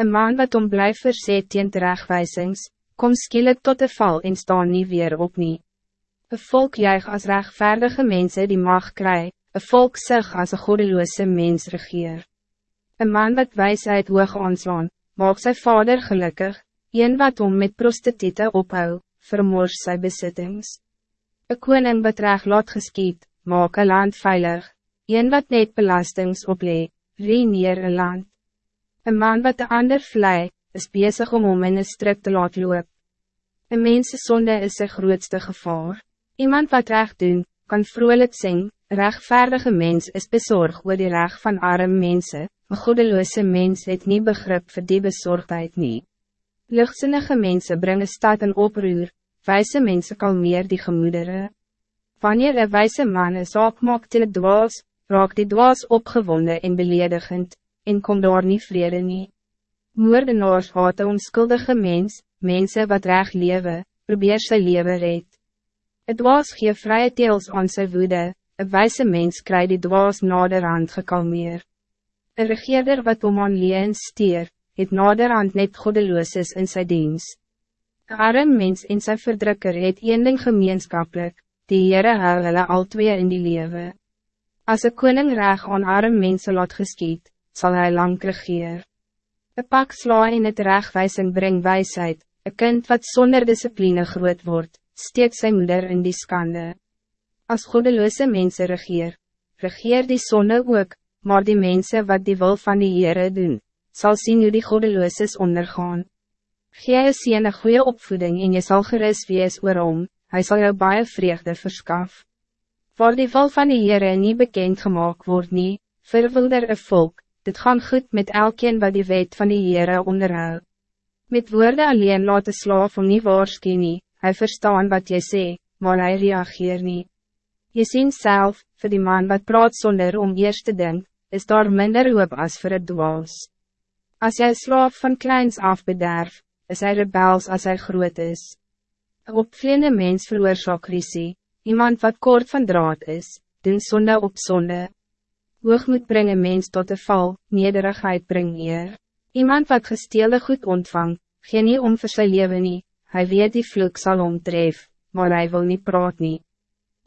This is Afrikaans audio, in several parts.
Een man wat om blijf verzet teen terechtwijzings, kom skielik tot de val en staan niet weer op nie. Een volk juig als rechtvaardige mensen die mag kry, een volk zich als een godeloze mens regeer. Een man wat wijsheid hoog aanslaan, maak sy vader gelukkig, een wat om met prostitute ophou, vermoors sy besittings. Een koning wat recht laat geskiet, maak een land veilig, een wat net belastings oplee, neer een land. Een man wat de ander vlei, is bezig om om in een strik te laat loop. Een mens zonde is zijn grootste gevaar. Iemand wat recht doen, kan vrolijk zingen, rechtvaardige mens is bezorgd oor die recht van arme mensen, een goedeloze mens het niet begrip voor die bezorgdheid niet. Luchtsinnige mensen brengen stad in oproer, wijze mensen kalmeer die gemoederen. Wanneer een wijze man een zaak maakt in het dwaas, raak die dwaas opgewonden en beledigend, en kom daar nie vrede nie. Moordenaars haat een onskuldige mens, mensen wat recht lewe, probeer sy lewe red. Het dwaas gee vrije teels aan sy woede, een wijze mens kry die dwaas naderhand gekalmeer. Een regeerder wat om aan leen stier, het naderhand net godeloos is in sy diens. Een arm mens en sy verdrukker het een ding gemeenskaplik, die Heere hou hulle al twee in die lewe. Als een koning reg aan arm mensen laat geskiet, zal hij lang regeer. Een pak sla in het rechtwijzen breng wijsheid, een kind wat zonder discipline groot wordt, steekt zijn moeder in die skande. Als godeloze mensen regeer, regeer die zonne ook, maar die mensen wat die wil van die Heere doen, zal zien hoe die godeloos ondergaan. Gee is een goede opvoeding en je zal gerust wees oorom, hij zal jou baie vreugde verskaf. Waar die val van die Heere nie bekend gemaakt word nie, verwilder een volk, dit gaan goed met elkeen wat die wet van die Heere onderhou. Met woorden alleen laat de slaaf om nie waarskie nie, hy verstaan wat jy sê, maar hij reageer nie. Je ziet zelf, voor die man wat praat zonder om eerst te denken, is daar minder hoop as voor het dwaas. Als jij slaaf van kleins af bederf, is hij rebels als hij groot is. Een opvleende mens veroorzaak risie, iemand wat kort van draad is, doen zonde op zonde. Hoogmoed brengen mens tot de val, nederigheid brengt eer. Iemand wat gesteelde goed ontvang, geen nie om vir sy lewe nie, hy weet die vloek sal omtref, maar hij wil niet praat nie.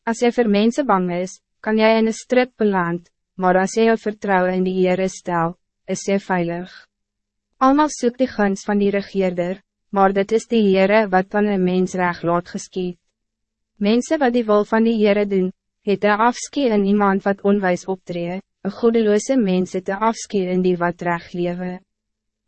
As jy vir mense bang is, kan jij in een strip beland, maar als jy jou vertrouwen in die Heere stel, is jy veilig. Almal soek die guns van die regeerder, maar dit is die Heere wat dan een mens recht laat geskiet. Mensen wat die wil van die Heere doen, het de afskeer in iemand wat onwijs optree, een goedeloze mens het de afskeer in die wat recht lewe.